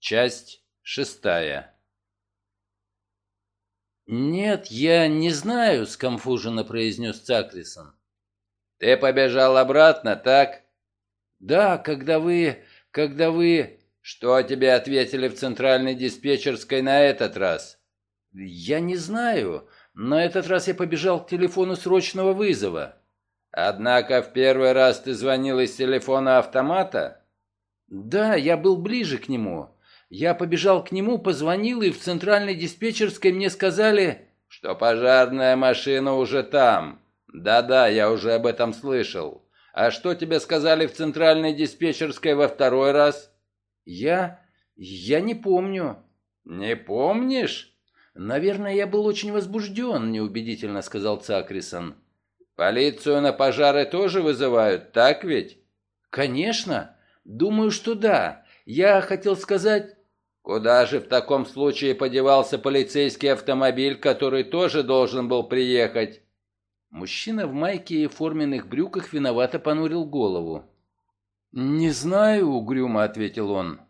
Часть шестая. «Нет, я не знаю», — скомфуженно произнес Цакрисон. «Ты побежал обратно, так?» «Да, когда вы... когда вы...» «Что тебе ответили в центральной диспетчерской на этот раз?» «Я не знаю. На этот раз я побежал к телефону срочного вызова». «Однако в первый раз ты звонил из телефона автомата?» «Да, я был ближе к нему. Я побежал к нему, позвонил, и в центральной диспетчерской мне сказали, что пожарная машина уже там. Да-да, я уже об этом слышал. А что тебе сказали в центральной диспетчерской во второй раз? Я... я не помню. Не помнишь? Наверное, я был очень возбужден, неубедительно сказал Цакрисон. Полицию на пожары тоже вызывают, так ведь? Конечно. Думаю, что да. Я хотел сказать... Куда же в таком случае подевался полицейский автомобиль, который тоже должен был приехать? Мужчина в майке и форменных брюках виновато понурил голову. «Не знаю», — угрюмо ответил он.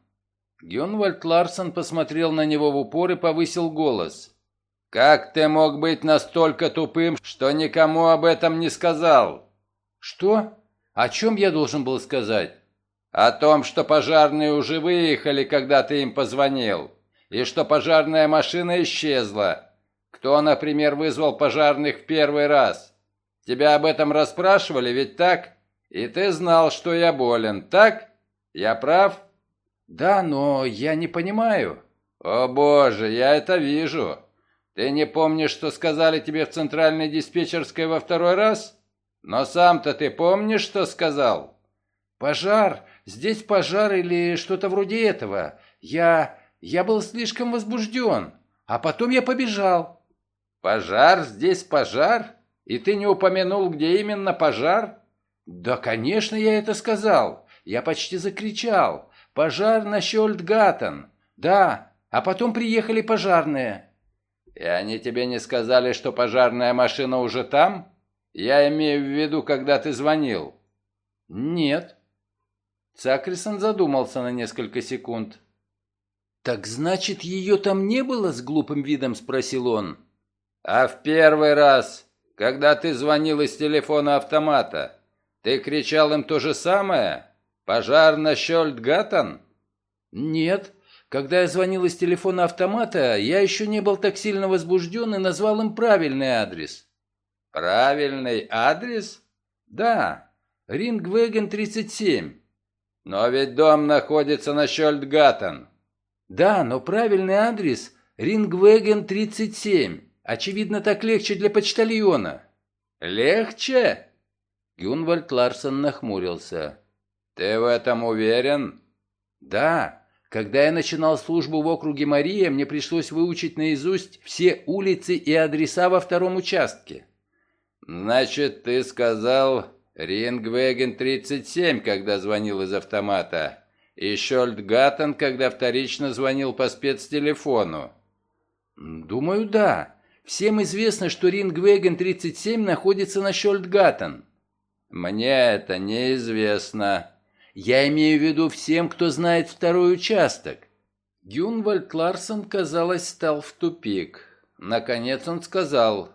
Гюнвальд Ларсон посмотрел на него в упор и повысил голос. «Как ты мог быть настолько тупым, что никому об этом не сказал?» «Что? О чем я должен был сказать?» О том, что пожарные уже выехали, когда ты им позвонил, и что пожарная машина исчезла. Кто, например, вызвал пожарных в первый раз? Тебя об этом расспрашивали, ведь так? И ты знал, что я болен, так? Я прав? Да, но я не понимаю. О боже, я это вижу. Ты не помнишь, что сказали тебе в центральной диспетчерской во второй раз? Но сам-то ты помнишь, что сказал? Пожар, Здесь пожар или что-то вроде этого. Я... я был слишком возбужден. А потом я побежал». «Пожар? Здесь пожар? И ты не упомянул, где именно пожар?» «Да, конечно, я это сказал. Я почти закричал. Пожар на Щольдгаттен. Да, а потом приехали пожарные». «И они тебе не сказали, что пожарная машина уже там? Я имею в виду, когда ты звонил». «Нет». Цакрисон задумался на несколько секунд. «Так значит, ее там не было?» — с глупым видом спросил он. «А в первый раз, когда ты звонил из телефона автомата, ты кричал им то же самое? Пожар на Щольдгаттен?» «Нет. Когда я звонил из телефона автомата, я еще не был так сильно возбужден и назвал им правильный адрес». «Правильный адрес?» «Да. Рингвеген, 37. Но ведь дом находится на Щольдгаттен. Да, но правильный адрес Рингвеген 37. Очевидно, так легче для почтальона. Легче? Гюнвальд Ларсон нахмурился. Ты в этом уверен? Да. Когда я начинал службу в округе Мария, мне пришлось выучить наизусть все улицы и адреса во втором участке. Значит, ты сказал Рингвеген 37, когда звонил из автомата. И Шольдгаттен, когда вторично звонил по спецтелефону. Думаю, да. Всем известно, что Рингвеген 37 находится на Шольдгаттен. Мне это неизвестно. Я имею в виду всем, кто знает второй участок. Гюнвальд Ларсон, казалось, стал в тупик. Наконец он сказал,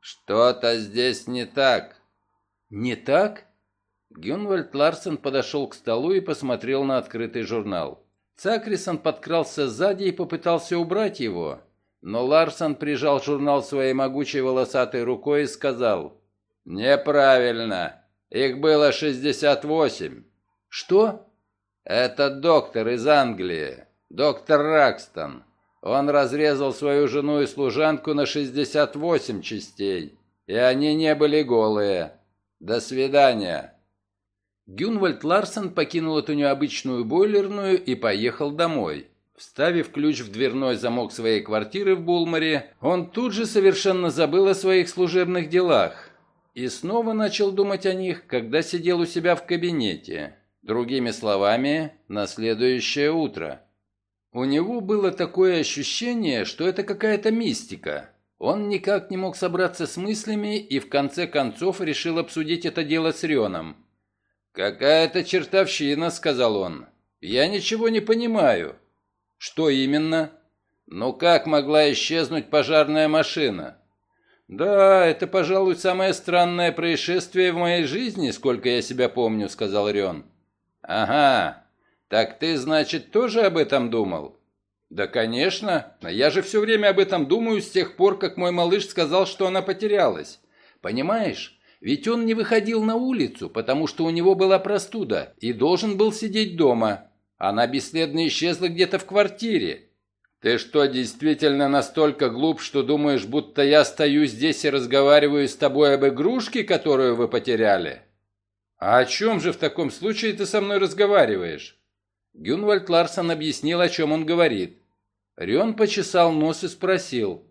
«Что-то здесь не так». «Не так?» Гюнвальд Ларсен подошел к столу и посмотрел на открытый журнал. Цакрисон подкрался сзади и попытался убрать его, но Ларсон прижал журнал своей могучей волосатой рукой и сказал «Неправильно. Их было 68». «Что?» «Это доктор из Англии, доктор Ракстон. Он разрезал свою жену и служанку на 68 частей, и они не были голые». До свидания. Гюнвальд Ларсен покинул эту необычную бойлерную и поехал домой. Вставив ключ в дверной замок своей квартиры в Булмаре, он тут же совершенно забыл о своих служебных делах и снова начал думать о них, когда сидел у себя в кабинете. Другими словами, на следующее утро. У него было такое ощущение, что это какая-то мистика. Он никак не мог собраться с мыслями и в конце концов решил обсудить это дело с Рионом. «Какая-то чертовщина», — сказал он. «Я ничего не понимаю». Что именно? Ну как могла исчезнуть пожарная машина? Да, это, пожалуй, самое странное происшествие в моей жизни, сколько я себя помню, сказал Рен. Ага, так ты, значит, тоже об этом думал? Да, конечно. Я же все время об этом думаю с тех пор, как мой малыш сказал, что она потерялась. Понимаешь? Ведь он не выходил на улицу, потому что у него была простуда и должен был сидеть дома. Она бесследно исчезла где-то в квартире. Ты что, действительно настолько глуп, что думаешь, будто я стою здесь и разговариваю с тобой об игрушке, которую вы потеряли? А о чем же в таком случае ты со мной разговариваешь? Гюнвальд Ларсон объяснил, о чем он говорит. Рион почесал нос и спросил.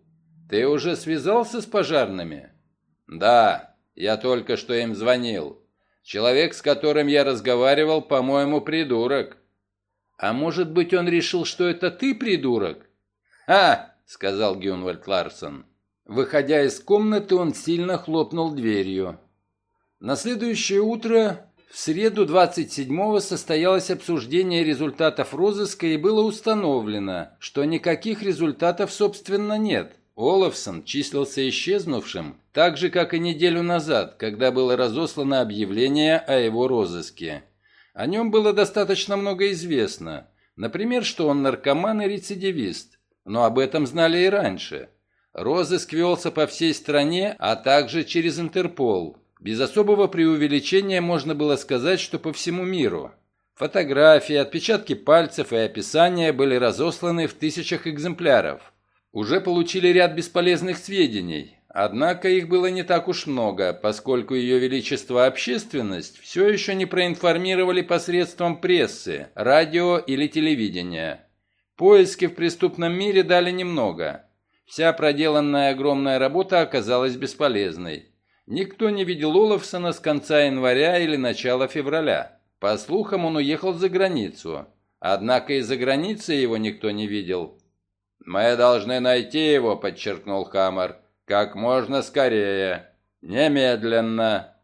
«Ты уже связался с пожарными?» «Да, я только что им звонил. Человек, с которым я разговаривал, по-моему, придурок. «А может быть, он решил, что это ты, придурок?» «Ха!» — сказал Гюнвальд Ларсон. Выходя из комнаты, он сильно хлопнул дверью. На следующее утро, в среду 27-го, состоялось обсуждение результатов розыска и было установлено, что никаких результатов, собственно, нет. Олафсон числился исчезнувшим, так же, как и неделю назад, когда было разослано объявление о его розыске. О нем было достаточно много известно. Например, что он наркоман и рецидивист. Но об этом знали и раньше. Розыск велся по всей стране, а также через Интерпол. Без особого преувеличения можно было сказать, что по всему миру. Фотографии, отпечатки пальцев и описания были разосланы в тысячах экземпляров. Уже получили ряд бесполезных сведений, Однако их было не так уж много, поскольку Ее Величество общественность все еще не проинформировали посредством прессы, радио или телевидения. Поиски в преступном мире дали немного. Вся проделанная огромная работа оказалась бесполезной. Никто не видел Олафсона с конца января или начала февраля. По слухам, он уехал за границу. Однако и за границей его никто не видел. «Мы должны найти его», — подчеркнул Хаммер. «Как можно скорее. Немедленно».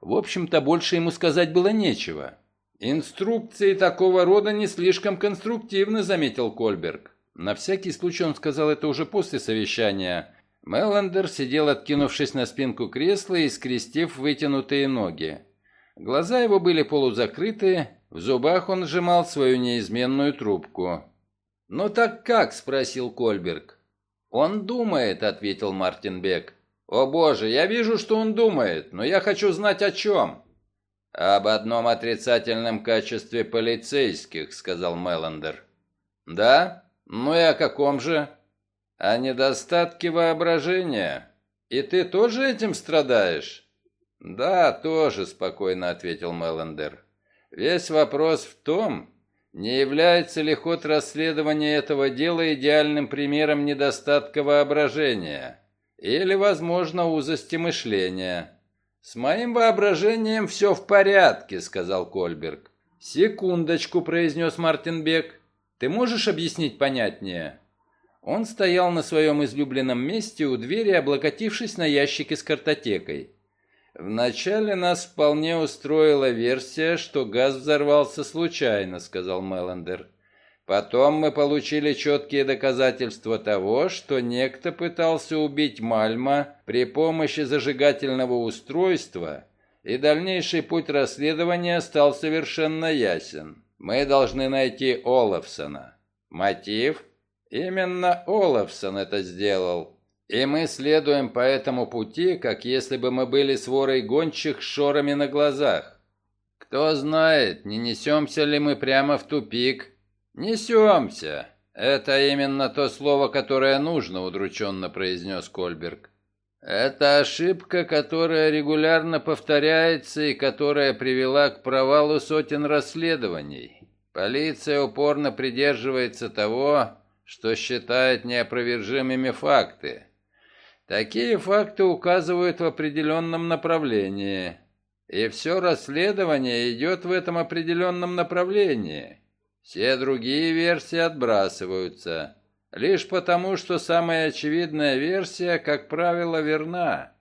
В общем-то, больше ему сказать было нечего. «Инструкции такого рода не слишком конструктивны», — заметил Кольберг. На всякий случай он сказал это уже после совещания. Меллендер сидел, откинувшись на спинку кресла и скрестив вытянутые ноги. Глаза его были полузакрыты, в зубах он сжимал свою неизменную трубку. «Ну так как?» – спросил Кольберг. «Он думает», — ответил Мартин Бек. «О боже, я вижу, что он думает, но я хочу знать о чем». «Об одном отрицательном качестве полицейских», — сказал Меллендер. «Да? Ну и о каком же?» «О недостатке воображения. И ты тоже этим страдаешь?» «Да, тоже», — спокойно ответил Меллендер. «Весь вопрос в том, не является ли ход расследования этого дела идеальным примером недостатка воображения? Или, возможно, узости мышления? «С моим воображением все в порядке», — сказал Кольберг. «Секундочку», — произнес Мартин Бек. «Ты можешь объяснить понятнее?» Он стоял на своем излюбленном месте у двери, облокотившись на ящике с картотекой. «Вначале нас вполне устроила версия, что газ взорвался случайно», — сказал Меллендер. «Потом мы получили четкие доказательства того, что некто пытался убить Мальма при помощи зажигательного устройства, и дальнейший путь расследования стал совершенно ясен. Мы должны найти Олафсона. Мотив? Именно Олафсон это сделал». И мы следуем по этому пути, как если бы мы были сворой гончих с шорами на глазах. Кто знает, не несемся ли мы прямо в тупик? Несемся. Это именно то слово, которое нужно, удрученно произнес Кольберг. Это ошибка, которая регулярно повторяется и которая привела к провалу сотен расследований. Полиция упорно придерживается того, что считает неопровержимыми факты. Такие факты указывают в определенном направлении, и все расследование идет в этом определенном направлении. Все другие версии отбрасываются, лишь потому, что самая очевидная версия, как правило, верна.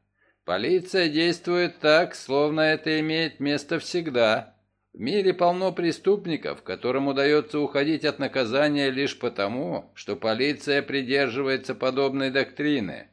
Полиция действует так, словно это имеет место всегда. В мире полно преступников, которым удается уходить от наказания лишь потому, что полиция придерживается подобной доктрины.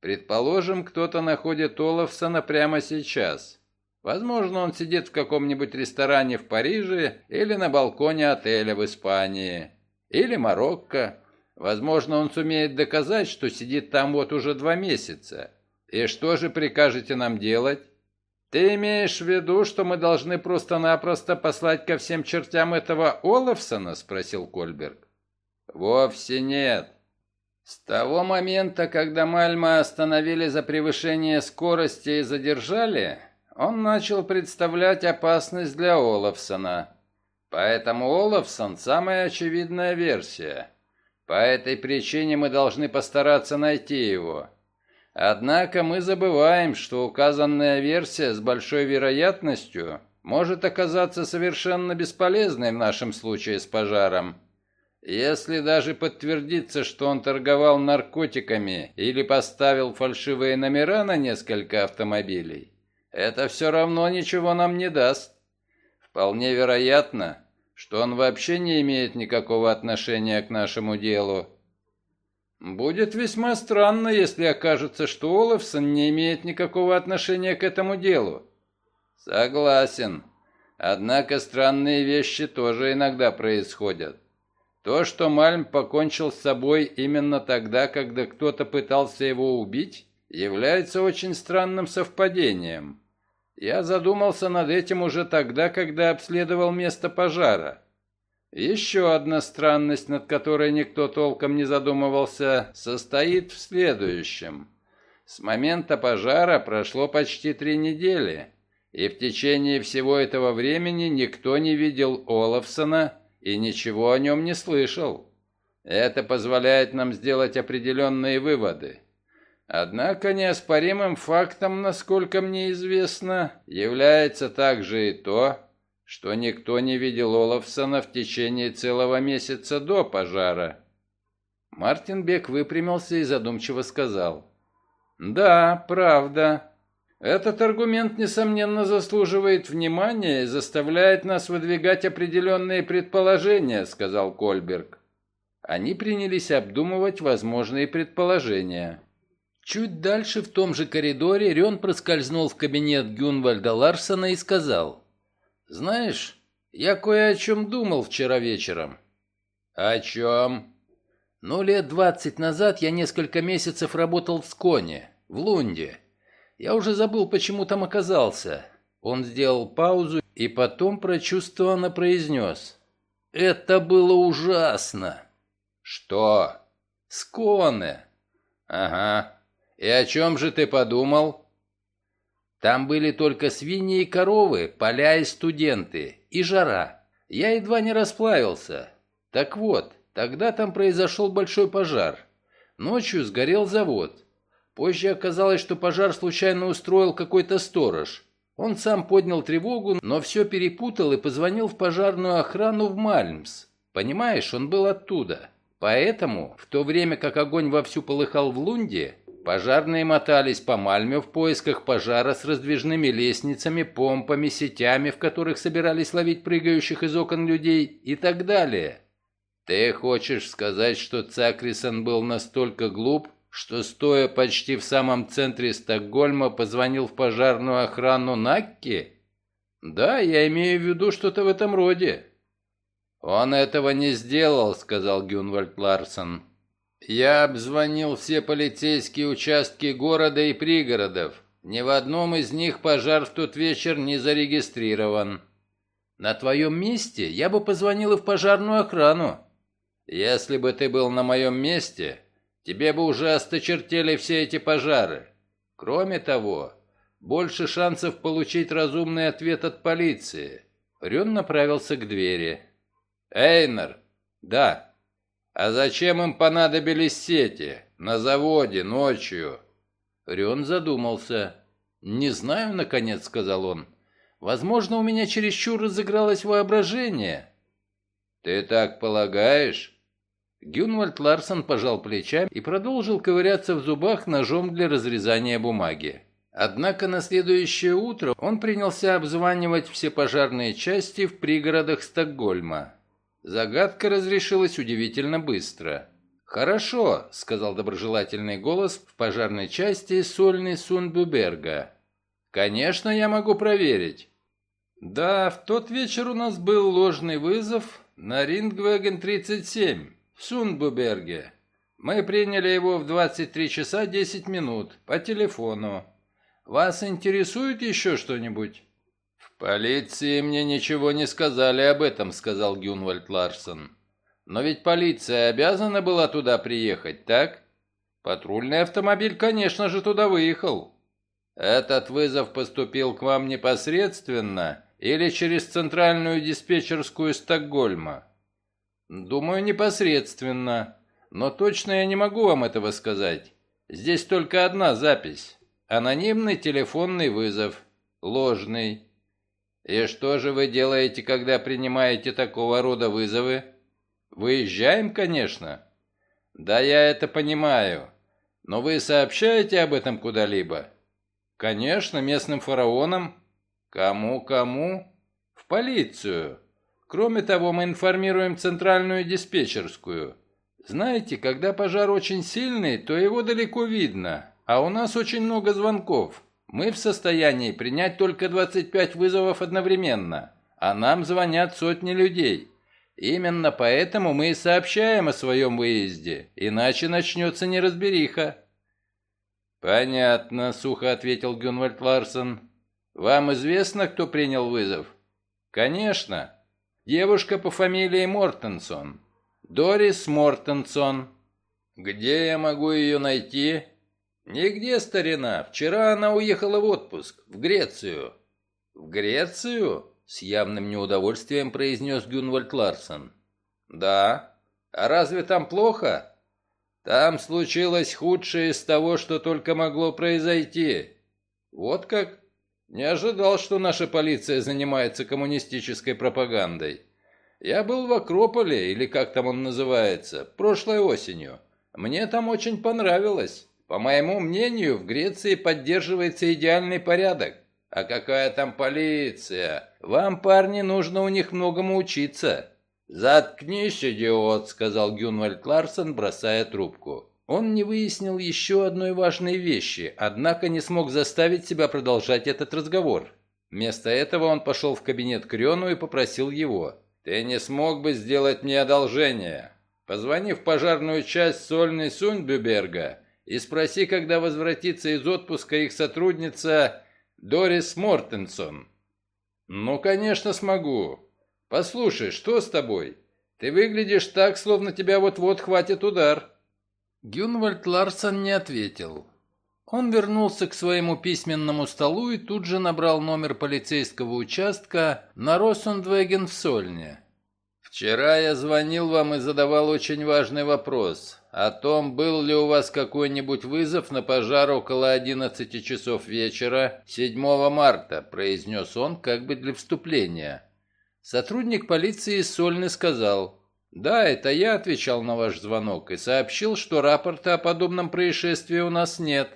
Предположим, кто-то находит Олафсона прямо сейчас. Возможно, он сидит в каком-нибудь ресторане в Париже или на балконе отеля в Испании. Или Марокко. Возможно, он сумеет доказать, что сидит там вот уже два месяца. И что же прикажете нам делать? Ты имеешь в виду, что мы должны просто-напросто послать ко всем чертям этого Олафсона? Спросил Кольберг. Вовсе нет. С того момента, когда Мальма остановили за превышение скорости и задержали, он начал представлять опасность для Олафсона. Поэтому Олафсон – самая очевидная версия. По этой причине мы должны постараться найти его. Однако мы забываем, что указанная версия с большой вероятностью может оказаться совершенно бесполезной в нашем случае с пожаром. Если даже подтвердится, что он торговал наркотиками или поставил фальшивые номера на несколько автомобилей, это все равно ничего нам не даст. Вполне вероятно, что он вообще не имеет никакого отношения к нашему делу. Будет весьма странно, если окажется, что Олафсон не имеет никакого отношения к этому делу. Согласен. Однако странные вещи тоже иногда происходят. То, что Мальм покончил с собой именно тогда, когда кто-то пытался его убить, является очень странным совпадением. Я задумался над этим уже тогда, когда обследовал место пожара. Еще одна странность, над которой никто толком не задумывался, состоит в следующем. С момента пожара прошло почти три недели, и в течение всего этого времени никто не видел Олафсона и ничего о нем не слышал. Это позволяет нам сделать определенные выводы. Однако неоспоримым фактом, насколько мне известно, является также и то, что никто не видел Олафсона в течение целого месяца до пожара. Мартин Бек выпрямился и задумчиво сказал. «Да, правда. Этот аргумент, несомненно, заслуживает внимания и заставляет нас выдвигать определенные предположения», — сказал Кольберг. Они принялись обдумывать возможные предположения. Чуть дальше в том же коридоре Рен проскользнул в кабинет Гюнвальда Ларсона и сказал, «Знаешь, я кое о чем думал вчера вечером». «О чем?» «Ну, лет двадцать назад я несколько месяцев работал в Сконе, в Лунде. Я уже забыл, почему там оказался». Он сделал паузу и потом прочувствованно произнес. «Это было ужасно!» «Что?» «Сконе!» «Ага, «И о чем же ты подумал?» «Там были только свиньи и коровы, поля и студенты, и жара. Я едва не расплавился. Так вот, тогда там произошел большой пожар. Ночью сгорел завод. Позже оказалось, что пожар случайно устроил какой-то сторож. Он сам поднял тревогу, но все перепутал и позвонил в пожарную охрану в Мальмс. Понимаешь, он был оттуда. Поэтому, в то время как огонь вовсю полыхал в Лунде, Пожарные мотались по Мальме в поисках пожара с раздвижными лестницами, помпами, сетями, в которых собирались ловить прыгающих из окон людей и так далее. Ты хочешь сказать, что Цакрисон был настолько глуп, что, стоя почти в самом центре Стокгольма, позвонил в пожарную охрану Накки? Да, я имею в виду что-то в этом роде. Он этого не сделал, сказал Гюнвальд Ларсон. Я обзвонил все полицейские участки города и пригородов. Ни в одном из них пожар в тот вечер не зарегистрирован. На твоем месте я бы позвонил и в пожарную охрану. Если бы ты был на моем месте, тебе бы уже осточертели все эти пожары. Кроме того, больше шансов получить разумный ответ от полиции. Рюн направился к двери. «Эйнер!» «Да!» «А зачем им понадобились сети? На заводе, ночью?» Рен задумался. «Не знаю, — наконец сказал он. Возможно, у меня чересчур разыгралось воображение». «Ты так полагаешь?» Гюнвальд Ларсон пожал плечами и продолжил ковыряться в зубах ножом для разрезания бумаги. Однако на следующее утро он принялся обзванивать все пожарные части в пригородах Стокгольма. Загадка разрешилась удивительно быстро. «Хорошо», — сказал доброжелательный голос в пожарной части Сольный Сунбюберга. «Конечно, я могу проверить». «Да, в тот вечер у нас был ложный вызов на Рингвеген-37 в Сунбюберге. Мы приняли его в 23 часа 10 минут по телефону. Вас интересует еще что-нибудь?» «В полиции мне ничего не сказали об этом», — сказал Гюнвальд Ларсон. Но ведь полиция обязана была туда приехать, так? Патрульный автомобиль, конечно же, туда выехал. Этот вызов поступил к вам непосредственно или через центральную диспетчерскую Стокгольма? Думаю, непосредственно. Но точно я не могу вам этого сказать. Здесь только одна запись. Анонимный телефонный вызов. Ложный. И что же вы делаете, когда принимаете такого рода вызовы? Выезжаем, конечно. Да я это понимаю. Но вы сообщаете об этом куда-либо? Конечно, местным фараонам. Кому-кому? В полицию. Кроме того, мы информируем центральную диспетчерскую. Знаете, когда пожар очень сильный, то его далеко видно, а у нас очень много звонков. Мы в состоянии принять только 25 вызовов одновременно, а нам звонят сотни людей. Именно поэтому мы и сообщаем о своем выезде, иначе начнется неразбериха». «Понятно», — сухо ответил Гюнвальд Ларсон. «Вам известно, кто принял вызов?» «Конечно. Девушка по фамилии Мортенсон. Дорис Мортенсон. Где я могу ее найти?» «Нигде, старина. Вчера она уехала в отпуск, в Грецию». «В Грецию?» С явным неудовольствием произнес Гюнвальд Ларсон. «Да? А разве там плохо?» «Там случилось худшее из того, что только могло произойти». «Вот как?» «Не ожидал, что наша полиция занимается коммунистической пропагандой. Я был в Акрополе, или как там он называется, прошлой осенью. Мне там очень понравилось. По моему мнению, в Греции поддерживается идеальный порядок. А какая там полиция? Вам, парни, нужно у них многому учиться. Заткнись, идиот, сказал Гюнвальд Ларсон, бросая трубку. Он не выяснил еще одной важной вещи, однако не смог заставить себя продолжать этот разговор. Вместо этого он пошел в кабинет к и попросил его. «Ты не смог бы сделать мне одолжение? Позвони в пожарную часть Сольной Сунбюберга и спроси, когда возвратится из отпуска их сотрудница Дорис Мортенсон. Ну, конечно, смогу. Послушай, что с тобой? Ты выглядишь так, словно тебя вот-вот хватит удар. Гюнвальд Ларсон не ответил. Он вернулся к своему письменному столу и тут же набрал номер полицейского участка на Росундвеген в Сольне. «Вчера я звонил вам и задавал очень важный вопрос о том, был ли у вас какой-нибудь вызов на пожар около 11 часов вечера 7 марта», произнес он как бы для вступления. Сотрудник полиции Сольный сказал, «Да, это я отвечал на ваш звонок и сообщил, что рапорта о подобном происшествии у нас нет.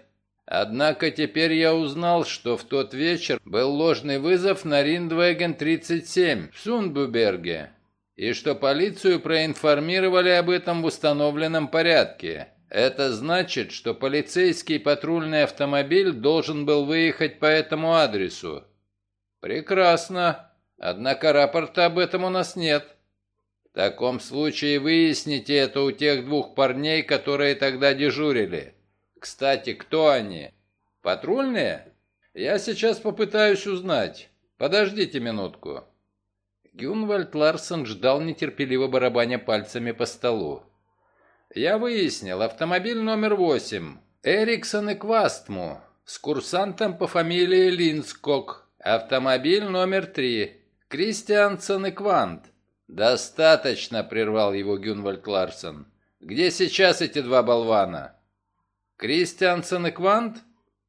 Однако теперь я узнал, что в тот вечер был ложный вызов на Риндвеген-37 в Сунбуберге, и что полицию проинформировали об этом в установленном порядке. Это значит, что полицейский патрульный автомобиль должен был выехать по этому адресу. Прекрасно. Однако рапорта об этом у нас нет. В таком случае выясните это у тех двух парней, которые тогда дежурили. Кстати, кто они? Патрульные? Я сейчас попытаюсь узнать. Подождите минутку. Гюнвальд Ларсон ждал нетерпеливо барабаня пальцами по столу. «Я выяснил, автомобиль номер восемь. Эриксон и Квастму. С курсантом по фамилии Линскок. Автомобиль номер три. Кристиансон и Квант». «Достаточно», — прервал его Гюнвальд Ларсон. «Где сейчас эти два болвана?» «Кристиансон и Квант?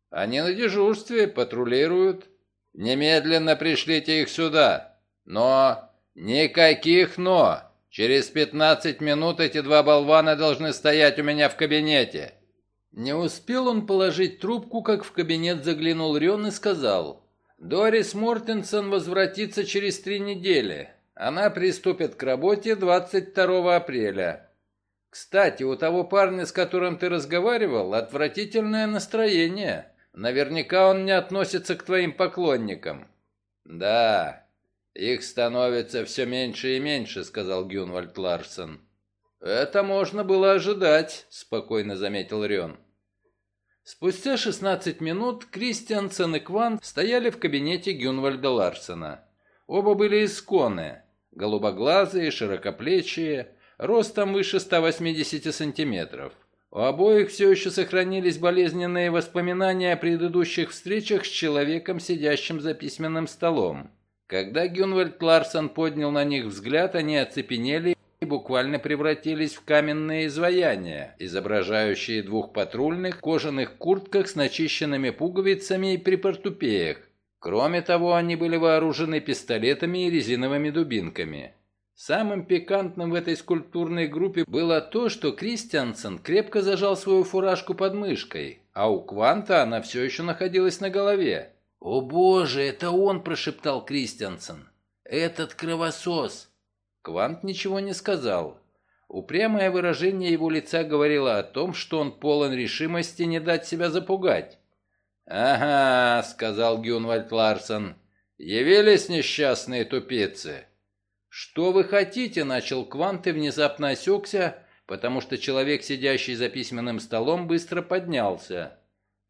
Они на дежурстве, патрулируют. Немедленно пришлите их сюда». Но... Никаких «но». Через 15 минут эти два болвана должны стоять у меня в кабинете. Не успел он положить трубку, как в кабинет заглянул Рен и сказал, «Дорис Мортенсон возвратится через три недели. Она приступит к работе 22 апреля. Кстати, у того парня, с которым ты разговаривал, отвратительное настроение. Наверняка он не относится к твоим поклонникам». «Да, их становится все меньше и меньше», — сказал Гюнвальд Ларсен. «Это можно было ожидать», — спокойно заметил Рен. Спустя 16 минут Кристиансен и Кван стояли в кабинете Гюнвальда Ларсена. Оба были из Коны, голубоглазые, широкоплечие, ростом выше 180 сантиметров. У обоих все еще сохранились болезненные воспоминания о предыдущих встречах с человеком, сидящим за письменным столом. Когда Гюнвальд Ларсен поднял на них взгляд, они оцепенели и буквально превратились в каменные изваяния, изображающие двух патрульных в кожаных куртках с начищенными пуговицами и при портупеях. Кроме того, они были вооружены пистолетами и резиновыми дубинками. Самым пикантным в этой скульптурной группе было то, что Кристиансен крепко зажал свою фуражку под мышкой, а у Кванта она все еще находилась на голове. «О боже, это он!» – прошептал Кристиансен. «Этот кровосос!» Квант ничего не сказал. Упрямое выражение его лица говорило о том, что он полон решимости не дать себя запугать. «Ага», — сказал Гюнвальд Ларсон, — «явились несчастные тупицы». «Что вы хотите?» — начал Квант и внезапно осекся, потому что человек, сидящий за письменным столом, быстро поднялся.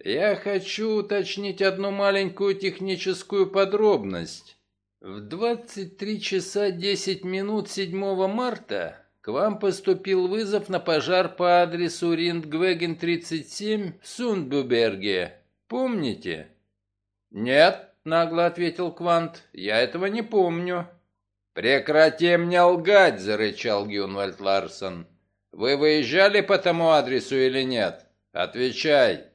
«Я хочу уточнить одну маленькую техническую подробность. В 23 часа 10 минут 7 марта к вам поступил вызов на пожар по адресу Риндгвеген 37 в Сундбуберге. Помните? Нет, нагло ответил Квант. Я этого не помню. Прекрати мне лгать, зарычал Гюнвальд Ларсон. Вы выезжали по тому адресу или нет? Отвечай.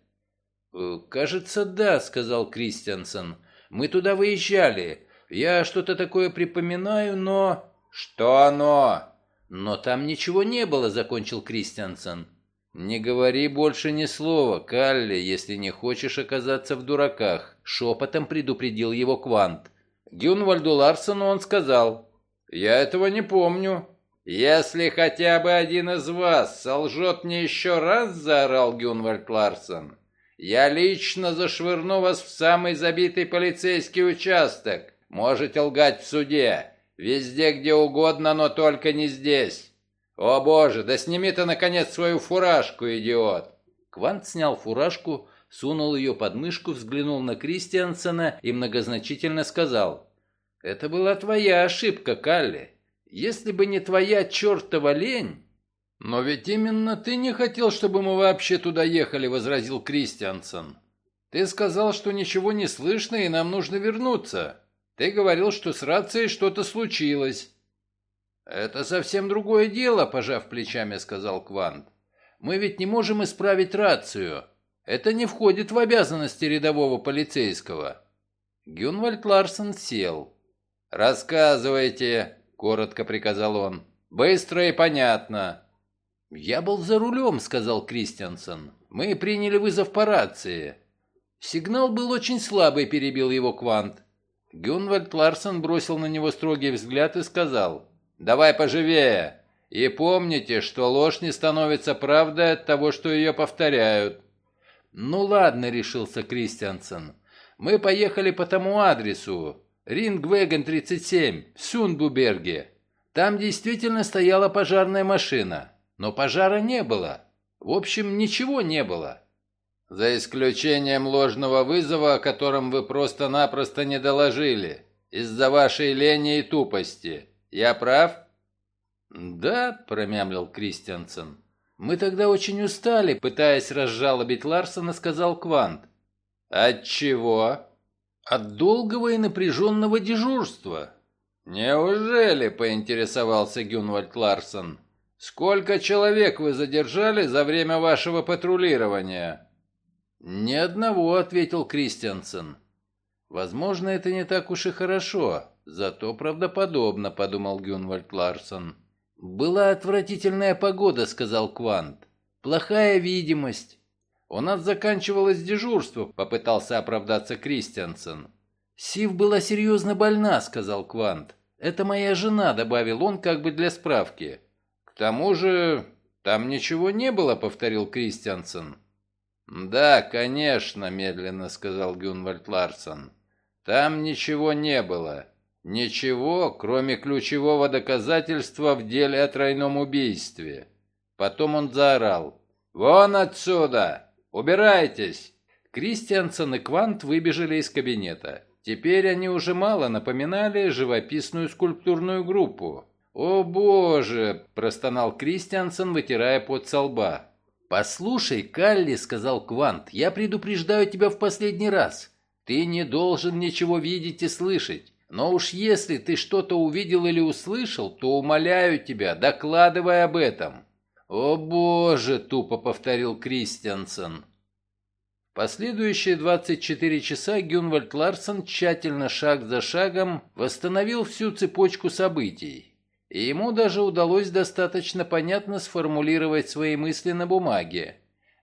«Э, «Кажется, да», — сказал Кристиансен. «Мы туда выезжали. Я что-то такое припоминаю, но... Что оно? Но там ничего не было, закончил Кристиансен. Не говори больше ни слова, Калли, если не хочешь оказаться в дураках, шепотом предупредил его Квант. Гюнвальду Ларсону он сказал. Я этого не помню. «Если хотя бы один из вас солжет мне еще раз», — заорал Гюнвальд Ларсон, — «я лично зашвырну вас в самый забитый полицейский участок. Можете лгать в суде. Везде, где угодно, но только не здесь. О боже, да сними ты, наконец, свою фуражку, идиот!» Квант снял фуражку, сунул ее под мышку, взглянул на Кристиансена и многозначительно сказал. «Это была твоя ошибка, Калли. Если бы не твоя чертова лень...» «Но ведь именно ты не хотел, чтобы мы вообще туда ехали», — возразил Кристиансен. «Ты сказал, что ничего не слышно и нам нужно вернуться». Ты говорил, что с рацией что-то случилось». «Это совсем другое дело», – пожав плечами, сказал Квант. «Мы ведь не можем исправить рацию. Это не входит в обязанности рядового полицейского». Гюнвальд Ларсон сел. «Рассказывайте», – коротко приказал он. «Быстро и понятно». «Я был за рулем», – сказал Кристиансен. «Мы приняли вызов по рации». «Сигнал был очень слабый», – перебил его Квант. Гюнвальд Ларсон бросил на него строгий взгляд и сказал, «Давай поживее, и помните, что ложь не становится правдой от того, что ее повторяют». «Ну ладно», — решился Кристиансен, «мы поехали по тому адресу, Рингвеген 37, в Сюнбуберге. Там действительно стояла пожарная машина, но пожара не было. В общем, ничего не было. За исключением ложного вызова, о котором вы просто-напросто не доложили. Из-за вашей лени и тупости. Я прав? Да, промямлил Кристиансен. Мы тогда очень устали, пытаясь разжалобить Ларсона, сказал Квант. От чего? От долгого и напряженного дежурства. Неужели, поинтересовался Гюнвальд Ларсон. Сколько человек вы задержали за время вашего патрулирования? «Ни одного», — ответил Кристиансен. «Возможно, это не так уж и хорошо, зато правдоподобно», — подумал Гюнвальд Ларсон. «Была отвратительная погода», — сказал Квант. «Плохая видимость. «У нас заканчивалось дежурство», — попытался оправдаться Кристиансен. «Сив была серьезно больна», — сказал Квант. «Это моя жена», — добавил он как бы для справки. «К тому же там ничего не было», — повторил Кристиансен. «Да, конечно», — медленно сказал Гюнвальд Ларсон. «Там ничего не было. Ничего, кроме ключевого доказательства в деле о тройном убийстве». Потом он заорал. «Вон отсюда! Убирайтесь!» Кристиансен и Квант выбежали из кабинета. Теперь они уже мало напоминали живописную скульптурную группу. «О боже!» – простонал Кристиансен, вытирая пот со лба. «Послушай, Калли», – сказал Квант, – «я предупреждаю тебя в последний раз. Ты не должен ничего видеть и слышать. Но уж если ты что-то увидел или услышал, то умоляю тебя, докладывай об этом». «О боже!» – тупо повторил Кристиансен. Последующие 24 часа Гюнвальд Ларсон тщательно шаг за шагом восстановил всю цепочку событий. И ему даже удалось достаточно понятно сформулировать свои мысли на бумаге.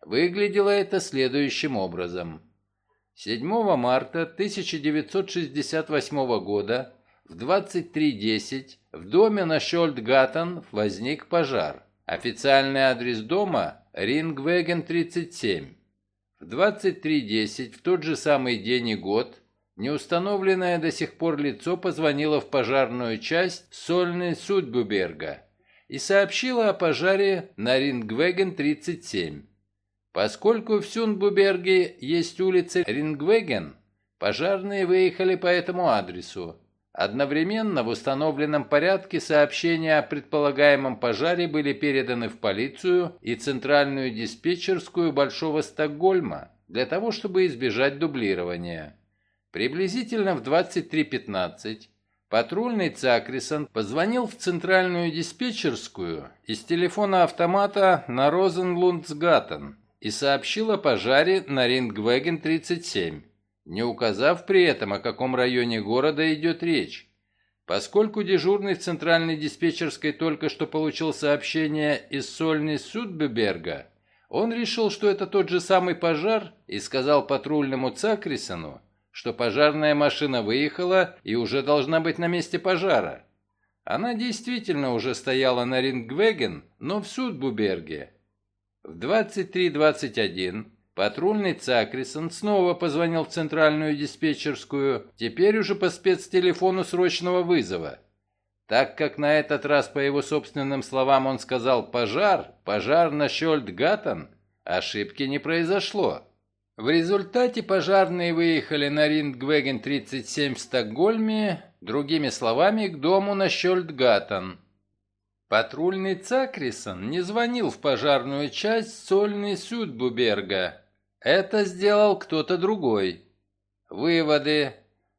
Выглядело это следующим образом. 7 марта 1968 года в 23.10 в доме на Шольдгаттен возник пожар. Официальный адрес дома – Рингвеген 37. В 23.10 в тот же самый день и год неустановленное до сих пор лицо позвонило в пожарную часть Сольны Судбуберга и сообщило о пожаре на Рингвеген 37. Поскольку в Сюнбуберге есть улица Рингвеген, пожарные выехали по этому адресу. Одновременно в установленном порядке сообщения о предполагаемом пожаре были переданы в полицию и центральную диспетчерскую Большого Стокгольма для того, чтобы избежать дублирования. Приблизительно в 23.15 патрульный Цакрисон позвонил в центральную диспетчерскую из телефона автомата на Розенлундсгаттен и сообщил о пожаре на Рингвеген 37 не указав при этом, о каком районе города идет речь. Поскольку дежурный в центральной диспетчерской только что получил сообщение из Сольни Судбеберга, он решил, что это тот же самый пожар и сказал патрульному Цакрисону, что пожарная машина выехала и уже должна быть на месте пожара. Она действительно уже стояла на Рингвеген, но в Судбуберге. В 23.21 Патрульный Цакрисон снова позвонил в центральную диспетчерскую, теперь уже по спецтелефону срочного вызова. Так как на этот раз, по его собственным словам, он сказал «пожар», «пожар на Щольдгаттен», ошибки не произошло. В результате пожарные выехали на Рингвеген 37 в Стокгольме, другими словами, к дому на Щольдгаттен. Патрульный Цакрисон не звонил в пожарную часть Сольный Сюдбуберга, это сделал кто-то другой. Выводы.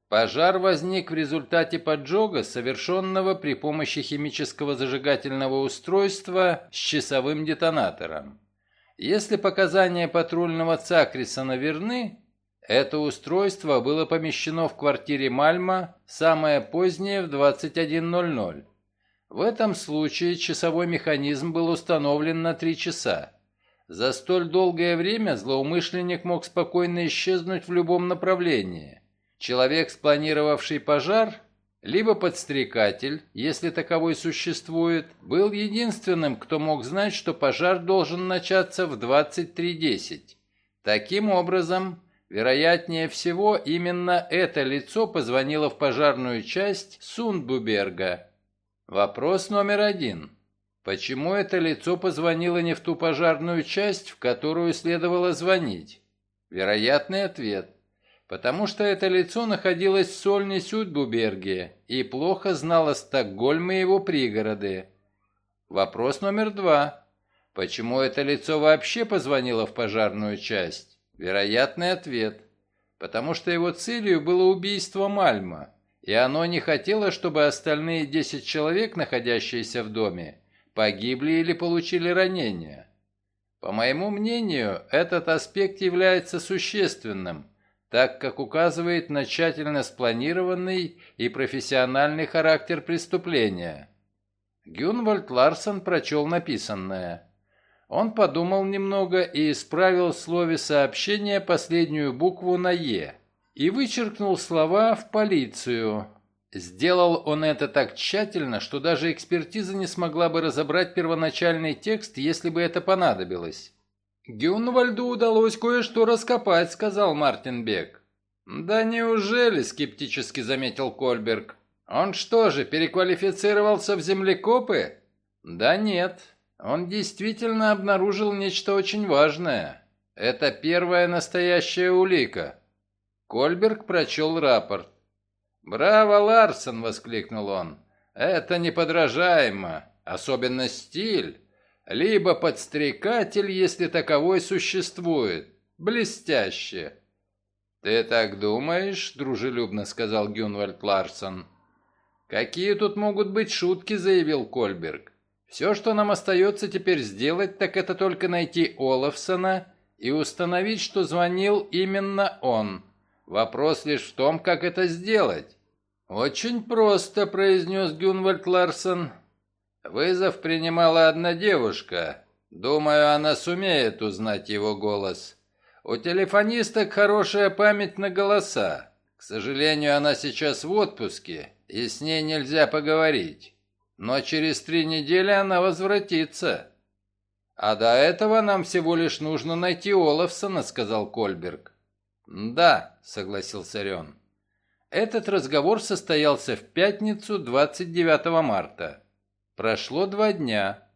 Пожар возник в результате поджога, совершенного при помощи химического зажигательного устройства с часовым детонатором. Если показания патрульного Цакрисона верны, это устройство было помещено в квартире Мальма самое позднее в 21.00. В этом случае часовой механизм был установлен на 3 часа. За столь долгое время злоумышленник мог спокойно исчезнуть в любом направлении. Человек, спланировавший пожар, либо подстрекатель, если таковой существует, был единственным, кто мог знать, что пожар должен начаться в 23.10. Таким образом, вероятнее всего, именно это лицо позвонило в пожарную часть Сундбуберга. Вопрос номер один. Почему это лицо позвонило не в ту пожарную часть, в которую следовало звонить? Вероятный ответ. Потому что это лицо находилось в Сольне Сюдбуберге и плохо знало Стокгольм и его пригороды. Вопрос номер два. Почему это лицо вообще позвонило в пожарную часть? Вероятный ответ. Потому что его целью было убийство Мальма, и оно не хотело, чтобы остальные 10 человек, находящиеся в доме, погибли или получили ранения. По моему мнению, этот аспект является существенным, так как указывает на тщательно спланированный и профессиональный характер преступления. Гюнвальд Ларсон прочел написанное. Он подумал немного и исправил в слове сообщения последнюю букву на «е» и вычеркнул слова «в полицию». Сделал он это так тщательно, что даже экспертиза не смогла бы разобрать первоначальный текст, если бы это понадобилось. «Гюнвальду удалось кое-что раскопать», — сказал Мартин Бек. «Да неужели?» — скептически заметил Кольберг. «Он что же, переквалифицировался в землекопы?» «Да нет. Он действительно обнаружил нечто очень важное. Это первая настоящая улика». Кольберг прочел рапорт. «Браво, Ларсон!» — воскликнул он. «Это неподражаемо, особенно стиль. Либо подстрекатель, если таковой существует. Блестяще!» «Ты так думаешь?» — дружелюбно сказал Гюнвальд Ларсон. «Какие тут могут быть шутки?» — заявил Кольберг. «Все, что нам остается теперь сделать, так это только найти Олафсона и установить, что звонил именно он. Вопрос лишь в том, как это сделать». «Очень просто», — произнес Гюнвальд Ларсон. «Вызов принимала одна девушка. Думаю, она сумеет узнать его голос. У телефонисток хорошая память на голоса. К сожалению, она сейчас в отпуске, и с ней нельзя поговорить. Но через три недели она возвратится. А до этого нам всего лишь нужно найти Олафсона, сказал Кольберг. Да, согласился Рен. Этот разговор состоялся в пятницу 29 марта. Прошло два дня.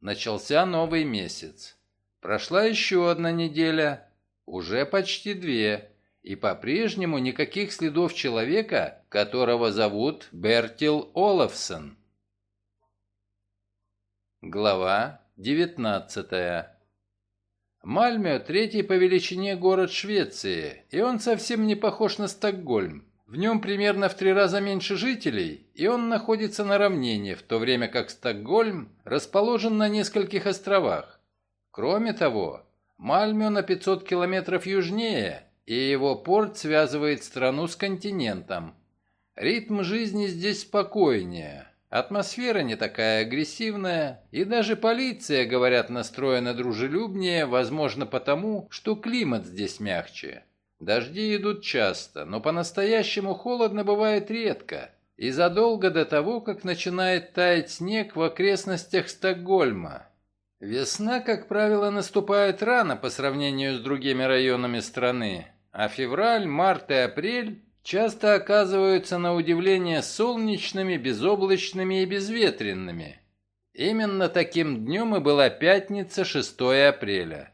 Начался новый месяц. Прошла еще одна неделя. Уже почти две и по-прежнему никаких следов человека, которого зовут Бертил Олафсон. Глава 19 Мальмё – третий по величине город Швеции, и он совсем не похож на Стокгольм. В нем примерно в три раза меньше жителей, и он находится на равнине, в то время как Стокгольм расположен на нескольких островах. Кроме того, Мальмё на 500 километров южнее – и его порт связывает страну с континентом. Ритм жизни здесь спокойнее, атмосфера не такая агрессивная, и даже полиция, говорят, настроена дружелюбнее, возможно потому, что климат здесь мягче. Дожди идут часто, но по-настоящему холодно бывает редко, и задолго до того, как начинает таять снег в окрестностях Стокгольма. Весна, как правило, наступает рано по сравнению с другими районами страны, а февраль, март и апрель часто оказываются на удивление солнечными, безоблачными и безветренными. Именно таким днем и была пятница 6 апреля.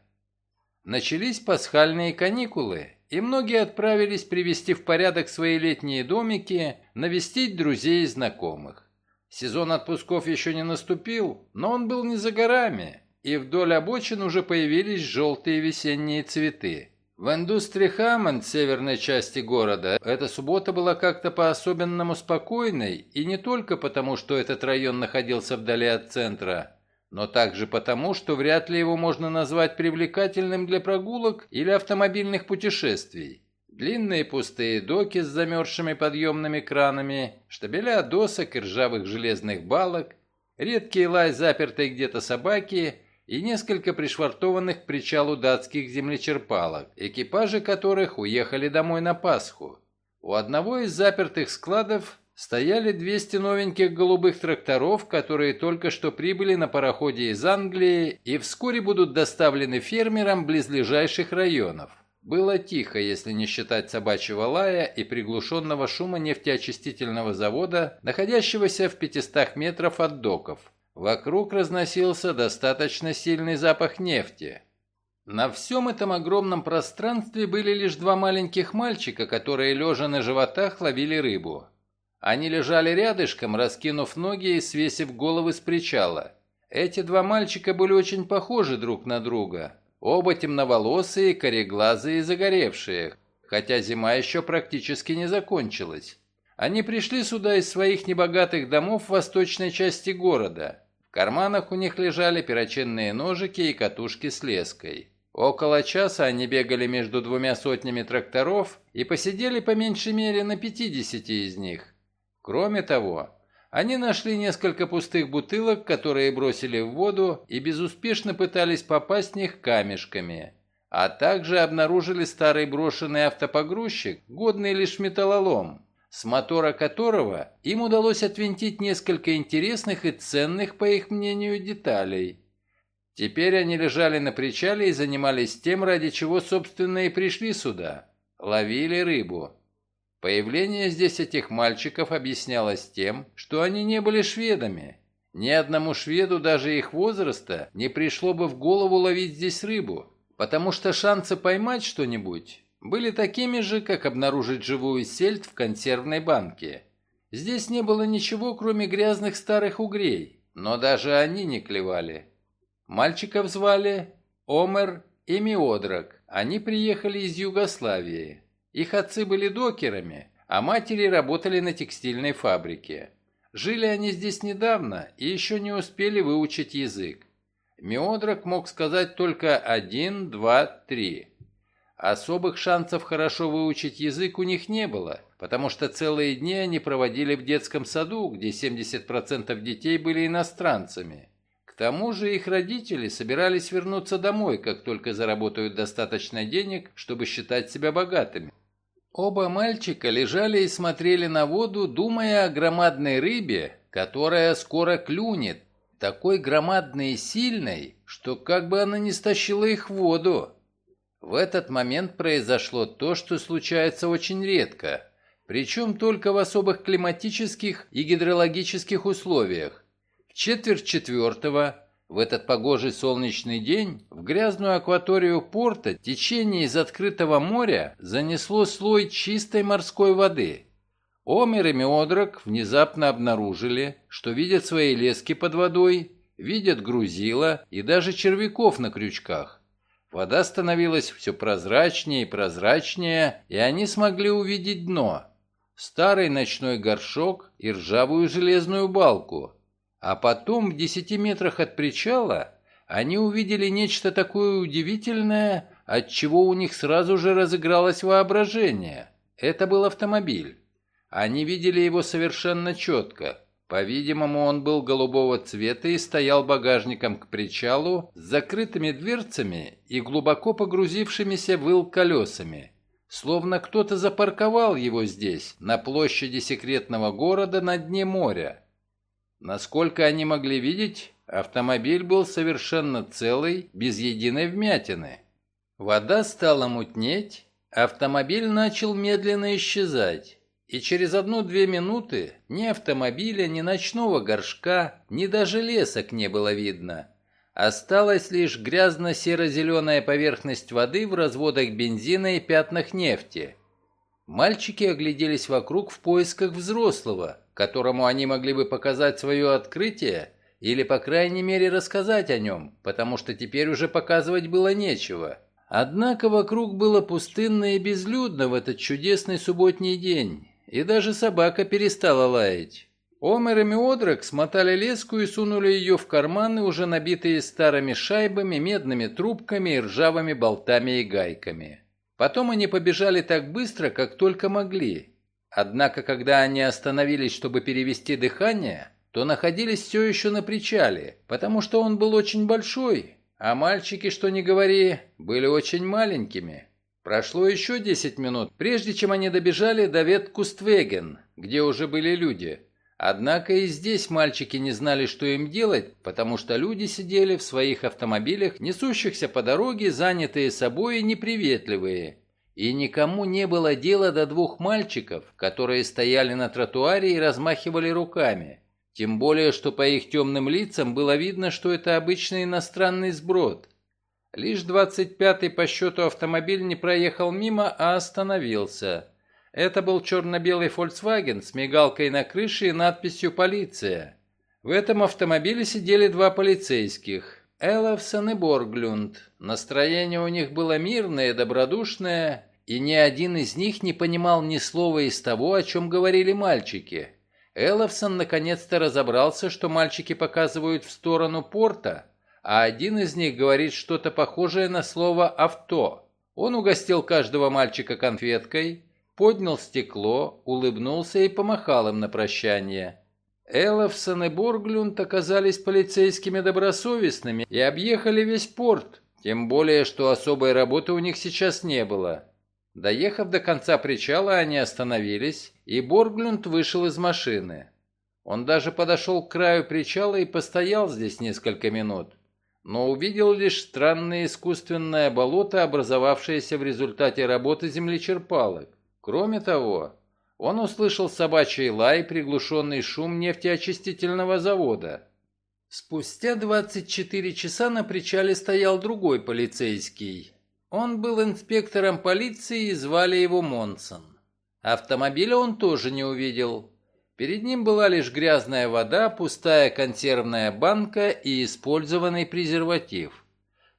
Начались пасхальные каникулы, и многие отправились привести в порядок свои летние домики, навестить друзей и знакомых. Сезон отпусков еще не наступил, но он был не за горами, и вдоль обочин уже появились желтые весенние цветы. В индустрии Хаммонд, северной части города, эта суббота была как-то по-особенному спокойной, и не только потому, что этот район находился вдали от центра, но также потому, что вряд ли его можно назвать привлекательным для прогулок или автомобильных путешествий. Длинные пустые доки с замерзшими подъемными кранами, штабеля досок и ржавых железных балок, редкий лай запертой где-то собаки и несколько пришвартованных к причалу датских землечерпалок, экипажи которых уехали домой на Пасху. У одного из запертых складов стояли 200 новеньких голубых тракторов, которые только что прибыли на пароходе из Англии и вскоре будут доставлены фермерам близлежащих районов. Было тихо, если не считать собачьего лая и приглушенного шума нефтеочистительного завода, находящегося в 500 метров от доков. Вокруг разносился достаточно сильный запах нефти. На всем этом огромном пространстве были лишь два маленьких мальчика, которые, лежа на животах, ловили рыбу. Они лежали рядышком, раскинув ноги и свесив головы с причала. Эти два мальчика были очень похожи друг на друга. Оба темноволосые, кореглазые и загоревшие, хотя зима еще практически не закончилась. Они пришли сюда из своих небогатых домов в восточной части города карманах у них лежали перочинные ножики и катушки с леской. Около часа они бегали между двумя сотнями тракторов и посидели по меньшей мере на 50 из них. Кроме того, Они нашли несколько пустых бутылок, которые бросили в воду и безуспешно пытались попасть в них камешками. А также обнаружили старый брошенный автопогрузчик, годный лишь металлолом, с мотора которого им удалось отвинтить несколько интересных и ценных, по их мнению, деталей. Теперь они лежали на причале и занимались тем, ради чего, собственно, и пришли сюда. Ловили рыбу. Появление здесь этих мальчиков объяснялось тем, что они не были шведами. Ни одному шведу даже их возраста не пришло бы в голову ловить здесь рыбу, потому что шансы поймать что-нибудь были такими же, как обнаружить живую сельдь в консервной банке. Здесь не было ничего, кроме грязных старых угрей, но даже они не клевали. Мальчиков звали Омер и Миодрак. Они приехали из Югославии. Их отцы были докерами, а матери работали на текстильной фабрике. Жили они здесь недавно и еще не успели выучить язык. Миодрак мог сказать только один, два, три. Особых шансов хорошо выучить язык у них не было, потому что целые дни они проводили в детском саду, где 70% детей были иностранцами. К тому же их родители собирались вернуться домой, как только заработают достаточно денег, чтобы считать себя богатыми. Оба мальчика лежали и смотрели на воду, думая о громадной рыбе, которая скоро клюнет, такой громадной и сильной, что как бы она не стащила их в воду. В этот момент произошло то, что случается очень редко, причем только в особых климатических и гидрологических условиях. В четверть четвертого в этот погожий солнечный день в грязную акваторию порта течение из открытого моря занесло слой чистой морской воды. Омер и Меодрак внезапно обнаружили, что видят свои лески под водой, видят грузила и даже червяков на крючках. Вода становилась все прозрачнее и прозрачнее, и они смогли увидеть дно. Старый ночной горшок и ржавую железную балку – а потом, в десяти метрах от причала, они увидели нечто такое удивительное, от чего у них сразу же разыгралось воображение. Это был автомобиль. Они видели его совершенно четко. По-видимому, он был голубого цвета и стоял багажником к причалу с закрытыми дверцами и глубоко погрузившимися в колесами. Словно кто-то запарковал его здесь, на площади секретного города на дне моря. Насколько они могли видеть, автомобиль был совершенно целый, без единой вмятины. Вода стала мутнеть, автомобиль начал медленно исчезать. И через одну-две минуты ни автомобиля, ни ночного горшка, ни даже лесок не было видно. Осталась лишь грязно-серо-зеленая поверхность воды в разводах бензина и пятнах нефти. Мальчики огляделись вокруг в поисках взрослого, которому они могли бы показать свое открытие или, по крайней мере, рассказать о нем, потому что теперь уже показывать было нечего. Однако вокруг было пустынно и безлюдно в этот чудесный субботний день, и даже собака перестала лаять. Омер и Меодрак смотали леску и сунули ее в карманы, уже набитые старыми шайбами, медными трубками и ржавыми болтами и гайками. Потом они побежали так быстро, как только могли, Однако, когда они остановились, чтобы перевести дыхание, то находились все еще на причале, потому что он был очень большой, а мальчики, что ни говори, были очень маленькими. Прошло еще 10 минут, прежде чем они добежали до Веткуствеген, где уже были люди. Однако и здесь мальчики не знали, что им делать, потому что люди сидели в своих автомобилях, несущихся по дороге, занятые собой и неприветливые, и никому не было дела до двух мальчиков, которые стояли на тротуаре и размахивали руками. Тем более, что по их темным лицам было видно, что это обычный иностранный сброд. Лишь 25-й по счету автомобиль не проехал мимо, а остановился. Это был черно-белый Volkswagen с мигалкой на крыше и надписью «Полиция». В этом автомобиле сидели два полицейских. Элловсон и Борглюнд. Настроение у них было мирное, добродушное, и ни один из них не понимал ни слова из того, о чем говорили мальчики. Элловсон наконец-то разобрался, что мальчики показывают в сторону порта, а один из них говорит что-то похожее на слово «авто». Он угостил каждого мальчика конфеткой, поднял стекло, улыбнулся и помахал им на прощание. Элловсон и Борглюнд оказались полицейскими добросовестными и объехали весь порт, тем более, что особой работы у них сейчас не было. Доехав до конца причала, они остановились, и Борглюнд вышел из машины. Он даже подошел к краю причала и постоял здесь несколько минут, но увидел лишь странное искусственное болото, образовавшееся в результате работы землечерпалок. Кроме того, он услышал собачий лай и приглушенный шум нефтеочистительного завода. Спустя 24 часа на причале стоял другой полицейский. Он был инспектором полиции и звали его Монсон. Автомобиля он тоже не увидел. Перед ним была лишь грязная вода, пустая консервная банка и использованный презерватив.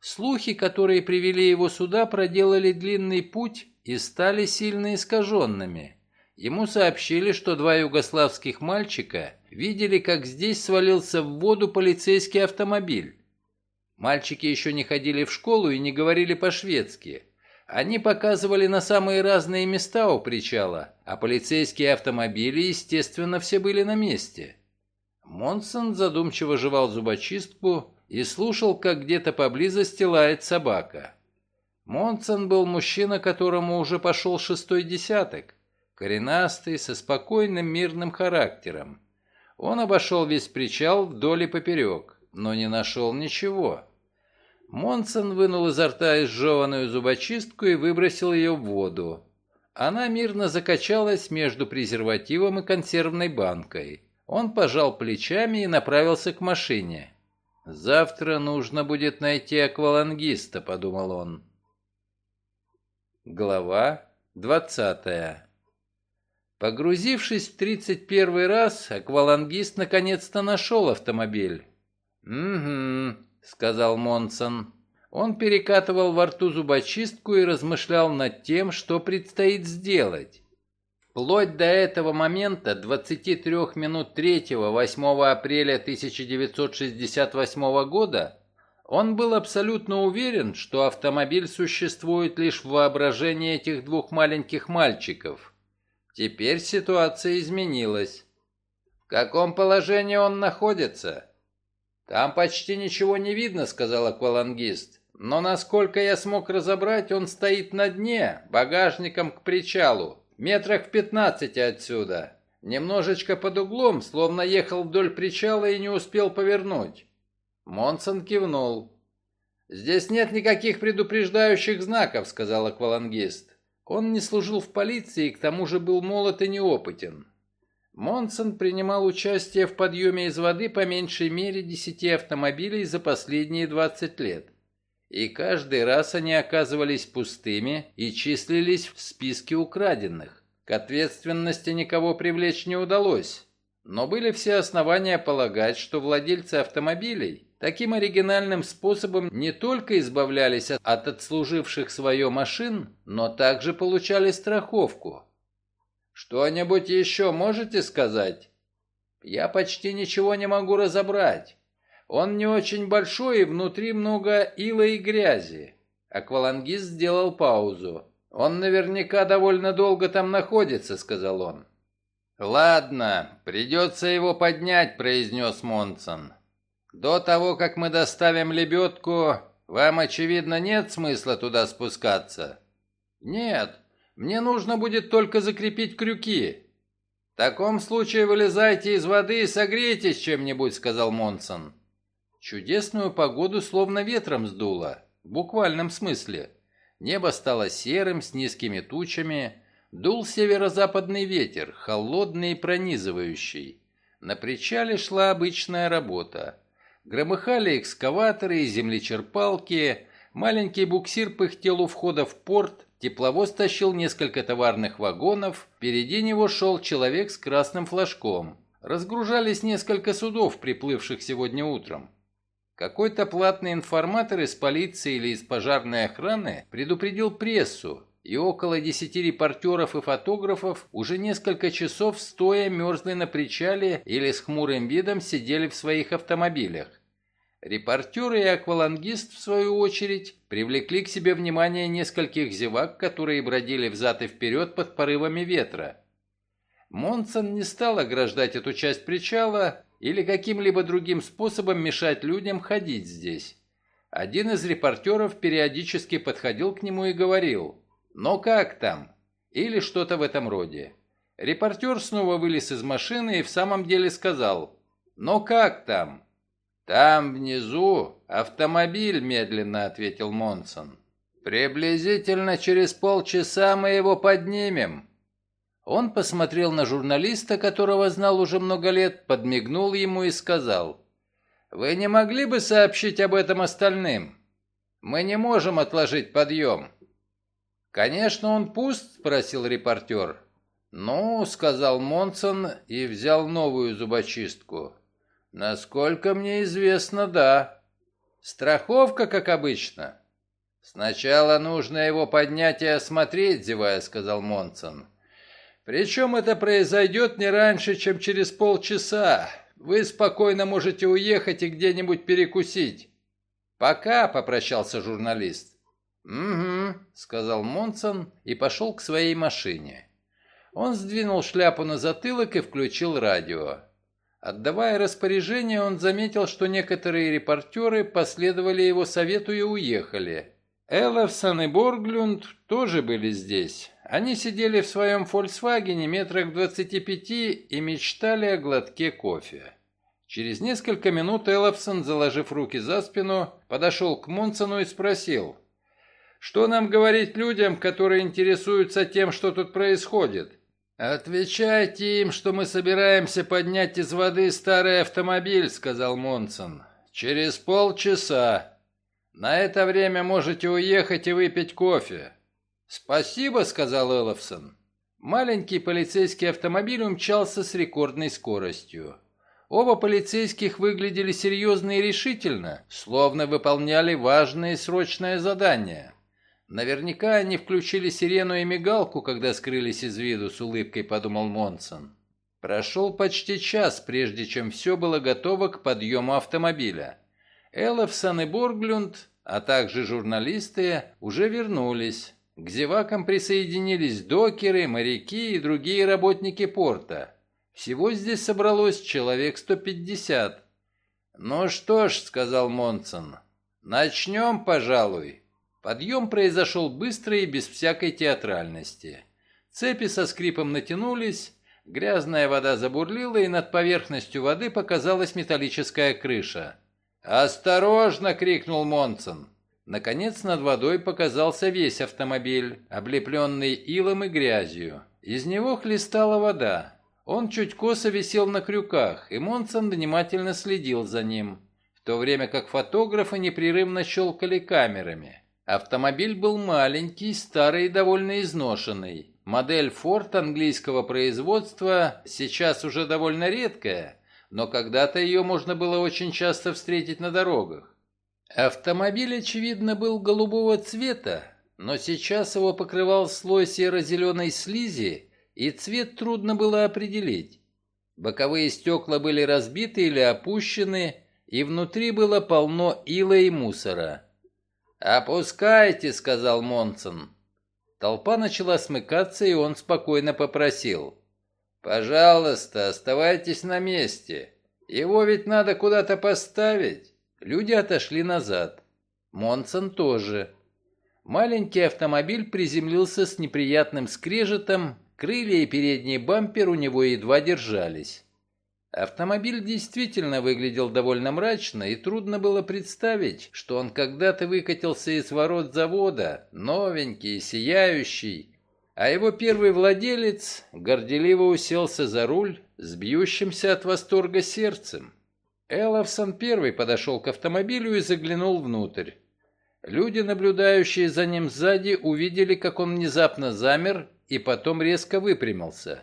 Слухи, которые привели его сюда, проделали длинный путь и стали сильно искаженными. Ему сообщили, что два югославских мальчика видели, как здесь свалился в воду полицейский автомобиль. Мальчики еще не ходили в школу и не говорили по-шведски. Они показывали на самые разные места у причала, а полицейские автомобили, естественно, все были на месте. Монсон задумчиво жевал зубочистку и слушал, как где-то поблизости лает собака. Монсон был мужчина, которому уже пошел шестой десяток коренастый, со спокойным мирным характером. Он обошел весь причал вдоль и поперек, но не нашел ничего. Монсон вынул изо рта изжеванную зубочистку и выбросил ее в воду. Она мирно закачалась между презервативом и консервной банкой. Он пожал плечами и направился к машине. «Завтра нужно будет найти аквалангиста», — подумал он. Глава двадцатая Погрузившись в тридцать первый раз, аквалангист наконец-то нашел автомобиль. «Угу», — сказал Монсон. Он перекатывал во рту зубочистку и размышлял над тем, что предстоит сделать. Вплоть до этого момента, 23 минут 3 8 апреля 1968 года, он был абсолютно уверен, что автомобиль существует лишь в воображении этих двух маленьких мальчиков – Теперь ситуация изменилась. В каком положении он находится? Там почти ничего не видно, сказал аквалангист. Но насколько я смог разобрать, он стоит на дне, багажником к причалу, метрах в пятнадцати отсюда. Немножечко под углом, словно ехал вдоль причала и не успел повернуть. Монсон кивнул. «Здесь нет никаких предупреждающих знаков», — сказал аквалангист. Он не служил в полиции и к тому же был молод и неопытен. Монсон принимал участие в подъеме из воды по меньшей мере десяти автомобилей за последние 20 лет. И каждый раз они оказывались пустыми и числились в списке украденных. К ответственности никого привлечь не удалось. Но были все основания полагать, что владельцы автомобилей Таким оригинальным способом не только избавлялись от отслуживших свое машин, но также получали страховку. «Что-нибудь еще можете сказать?» «Я почти ничего не могу разобрать. Он не очень большой, и внутри много ила и грязи». Аквалангист сделал паузу. «Он наверняка довольно долго там находится», — сказал он. «Ладно, придется его поднять», — произнес Монсон. До того, как мы доставим лебедку, вам, очевидно, нет смысла туда спускаться? Нет, мне нужно будет только закрепить крюки. В таком случае вылезайте из воды и согрейтесь чем-нибудь, сказал Монсон. Чудесную погоду словно ветром сдуло, в буквальном смысле. Небо стало серым, с низкими тучами, дул северо-западный ветер, холодный и пронизывающий. На причале шла обычная работа. Громыхали экскаваторы и землечерпалки, маленький буксир пыхтел у входа в порт, тепловоз тащил несколько товарных вагонов, впереди него шел человек с красным флажком. Разгружались несколько судов, приплывших сегодня утром. Какой-то платный информатор из полиции или из пожарной охраны предупредил прессу, и около десяти репортеров и фотографов уже несколько часов стоя мерзли на причале или с хмурым видом сидели в своих автомобилях. Репортеры и аквалангист, в свою очередь, привлекли к себе внимание нескольких зевак, которые бродили взад и вперед под порывами ветра. Монсон не стал ограждать эту часть причала или каким-либо другим способом мешать людям ходить здесь. Один из репортеров периодически подходил к нему и говорил «Ну как там?» или что-то в этом роде. Репортер снова вылез из машины и в самом деле сказал «Ну как там?» «Там внизу автомобиль», — медленно ответил Монсон. «Приблизительно через полчаса мы его поднимем». Он посмотрел на журналиста, которого знал уже много лет, подмигнул ему и сказал, «Вы не могли бы сообщить об этом остальным? Мы не можем отложить подъем». «Конечно, он пуст?» – спросил репортер. «Ну», – сказал Монсон и взял новую зубочистку. «Насколько мне известно, да. Страховка, как обычно». «Сначала нужно его поднять и осмотреть», — зевая, сказал Монсон. «Причем это произойдет не раньше, чем через полчаса. Вы спокойно можете уехать и где-нибудь перекусить». «Пока», — попрощался журналист. «Угу», — сказал Монсон и пошел к своей машине. Он сдвинул шляпу на затылок и включил радио. Отдавая распоряжение, он заметил, что некоторые репортеры последовали его совету и уехали. Эллефсон и Борглюнд тоже были здесь. Они сидели в своем «Фольксвагене» метрах 25 и мечтали о глотке кофе. Через несколько минут Эллефсон, заложив руки за спину, подошел к Монсону и спросил, «Что нам говорить людям, которые интересуются тем, что тут происходит?» «Отвечайте им, что мы собираемся поднять из воды старый автомобиль», — сказал Монсон. «Через полчаса. На это время можете уехать и выпить кофе». «Спасибо», — сказал Элловсон. Маленький полицейский автомобиль умчался с рекордной скоростью. Оба полицейских выглядели серьезно и решительно, словно выполняли важное и срочное задание. Наверняка они включили сирену и мигалку, когда скрылись из виду, с улыбкой подумал Монсон. Прошел почти час, прежде чем все было готово к подъему автомобиля. Эллефсон и Борглюнд, а также журналисты, уже вернулись. К зевакам присоединились докеры, моряки и другие работники порта. Всего здесь собралось человек 150. «Ну что ж», — сказал Монсон, — «начнем, пожалуй». Подъем произошел быстро и без всякой театральности. Цепи со скрипом натянулись, грязная вода забурлила, и над поверхностью воды показалась металлическая крыша. «Осторожно!» — крикнул Монсон. Наконец над водой показался весь автомобиль, облепленный илом и грязью. Из него хлестала вода. Он чуть косо висел на крюках, и Монсон внимательно следил за ним, в то время как фотографы непрерывно щелкали камерами. Автомобиль был маленький, старый и довольно изношенный. Модель Ford английского производства сейчас уже довольно редкая, но когда-то ее можно было очень часто встретить на дорогах. Автомобиль, очевидно, был голубого цвета, но сейчас его покрывал слой серо-зеленой слизи, и цвет трудно было определить. Боковые стекла были разбиты или опущены, и внутри было полно ила и мусора. «Опускайте», — сказал Монсон. Толпа начала смыкаться, и он спокойно попросил. «Пожалуйста, оставайтесь на месте. Его ведь надо куда-то поставить». Люди отошли назад. Монсон тоже. Маленький автомобиль приземлился с неприятным скрежетом, крылья и передний бампер у него едва держались. Автомобиль действительно выглядел довольно мрачно, и трудно было представить, что он когда-то выкатился из ворот завода, новенький, сияющий, а его первый владелец горделиво уселся за руль с бьющимся от восторга сердцем. Элловсон первый подошел к автомобилю и заглянул внутрь. Люди, наблюдающие за ним сзади, увидели, как он внезапно замер и потом резко выпрямился.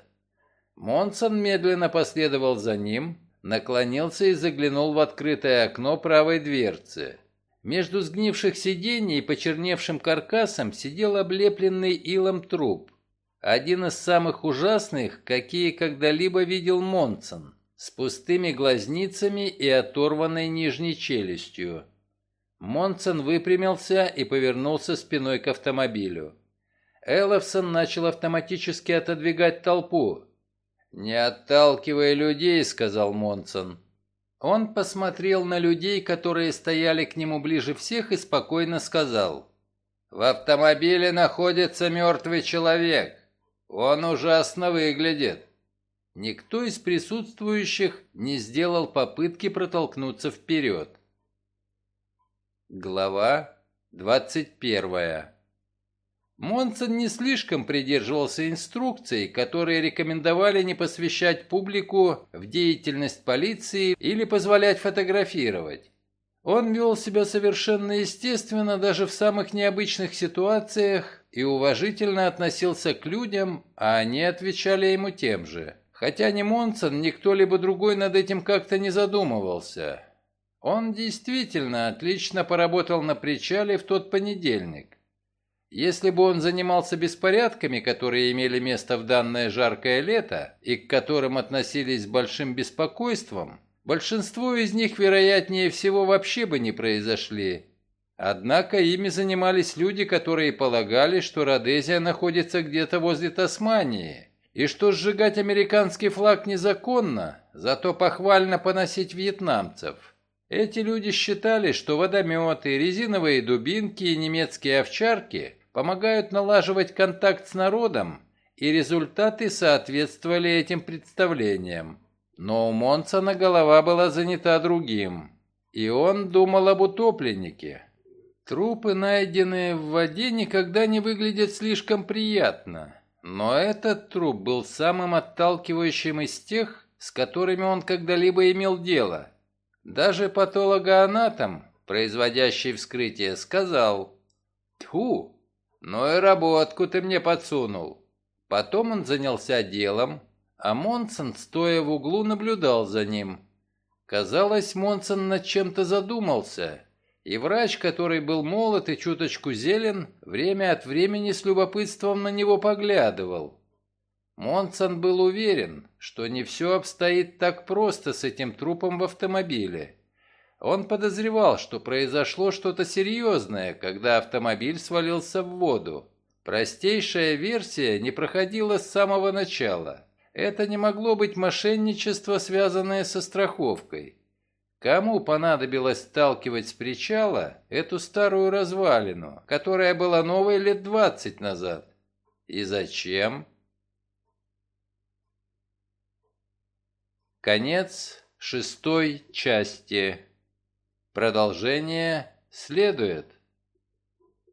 Монсон медленно последовал за ним, наклонился и заглянул в открытое окно правой дверцы. Между сгнивших сидений и почерневшим каркасом сидел облепленный илом труп. Один из самых ужасных, какие когда-либо видел Монсон, с пустыми глазницами и оторванной нижней челюстью. Монсон выпрямился и повернулся спиной к автомобилю. Элловсон начал автоматически отодвигать толпу. «Не отталкивай людей», — сказал Монсон. Он посмотрел на людей, которые стояли к нему ближе всех, и спокойно сказал. «В автомобиле находится мертвый человек. Он ужасно выглядит». Никто из присутствующих не сделал попытки протолкнуться вперед. Глава двадцать первая Монсон не слишком придерживался инструкций, которые рекомендовали не посвящать публику в деятельность полиции или позволять фотографировать. Он вел себя совершенно естественно даже в самых необычных ситуациях и уважительно относился к людям, а они отвечали ему тем же. Хотя ни Монсон, ни кто-либо другой над этим как-то не задумывался. Он действительно отлично поработал на причале в тот понедельник. Если бы он занимался беспорядками, которые имели место в данное жаркое лето и к которым относились с большим беспокойством, большинство из них, вероятнее всего, вообще бы не произошли. Однако ими занимались люди, которые полагали, что Родезия находится где-то возле Тасмании, и что сжигать американский флаг незаконно, зато похвально поносить вьетнамцев. Эти люди считали, что водометы, резиновые дубинки и немецкие овчарки помогают налаживать контакт с народом, и результаты соответствовали этим представлениям. Но у Монсона голова была занята другим, и он думал об утопленнике. Трупы, найденные в воде, никогда не выглядят слишком приятно, но этот труп был самым отталкивающим из тех, с которыми он когда-либо имел дело. Даже патологоанатом, производящий вскрытие, сказал «Тьфу, «Ну и работку ты мне подсунул». Потом он занялся делом, а Монсон, стоя в углу, наблюдал за ним. Казалось, Монсон над чем-то задумался, и врач, который был молод и чуточку зелен, время от времени с любопытством на него поглядывал. Монсон был уверен, что не все обстоит так просто с этим трупом в автомобиле. Он подозревал, что произошло что-то серьезное, когда автомобиль свалился в воду. Простейшая версия не проходила с самого начала. Это не могло быть мошенничество, связанное со страховкой. Кому понадобилось сталкивать с причала эту старую развалину, которая была новой лет двадцать назад? И зачем? Конец шестой части. Продолжение следует.